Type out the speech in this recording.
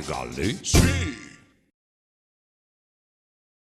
Galli. Sì.